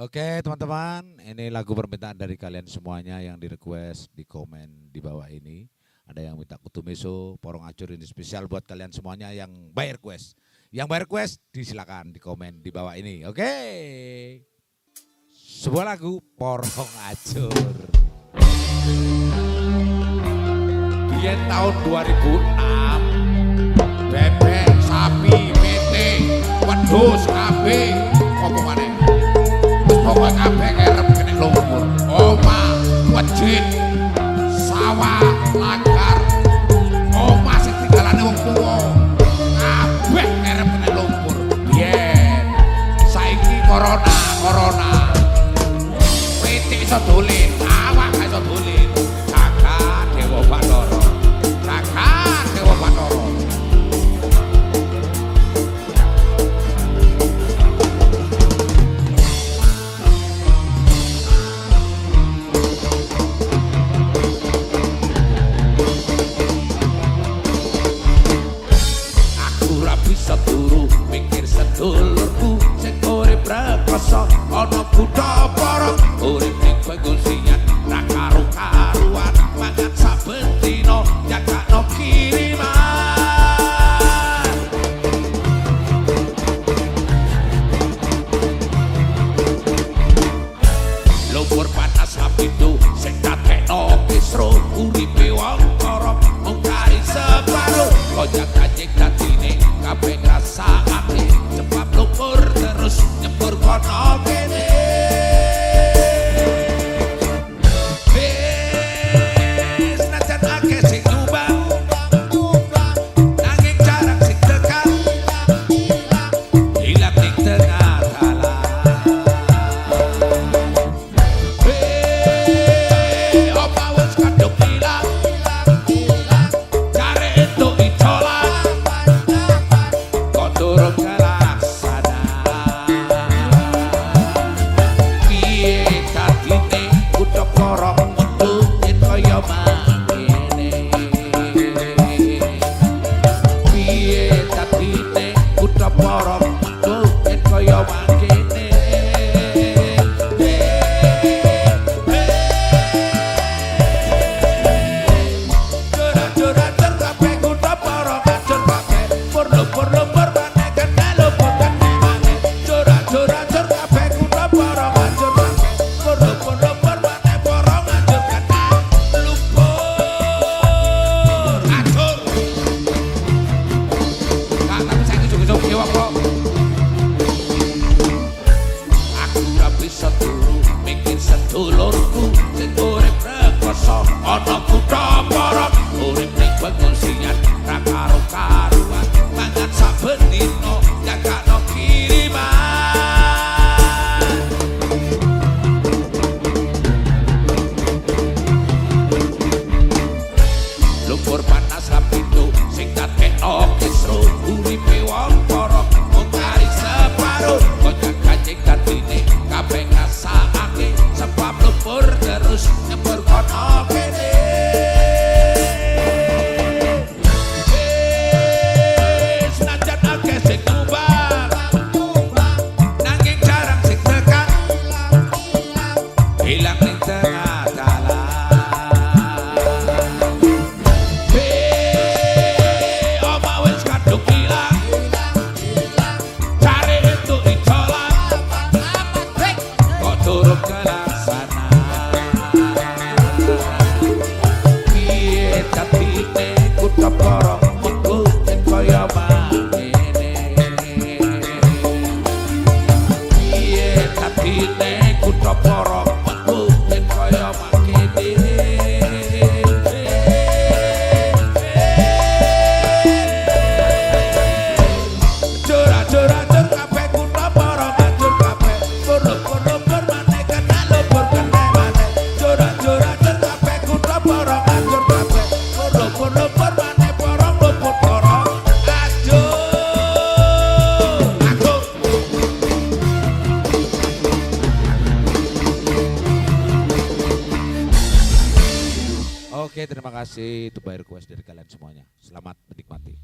Oke teman-teman, ini lagu permintaan dari kalian semuanya yang di request di komen di bawah ini. Ada yang minta kutumiso, porong acur ini spesial buat kalian semuanya yang bayar request. Yang bayar request disilakan di komen di bawah ini. Oke. Sebuah lagu porong acur. Dia tahun 2006 bebek sapi mete wedhus kabeh kokoman. kabeh kerep kene lumpur omah wedit sawah langgar omah sing tinggalane wong tuwa. Kabeh kerep kene lumpur yen saiki corona corona. Russia, on a put. Cala. Oke, terima kasih. Itu by request dari kalian semuanya. Selamat menikmati.